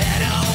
better.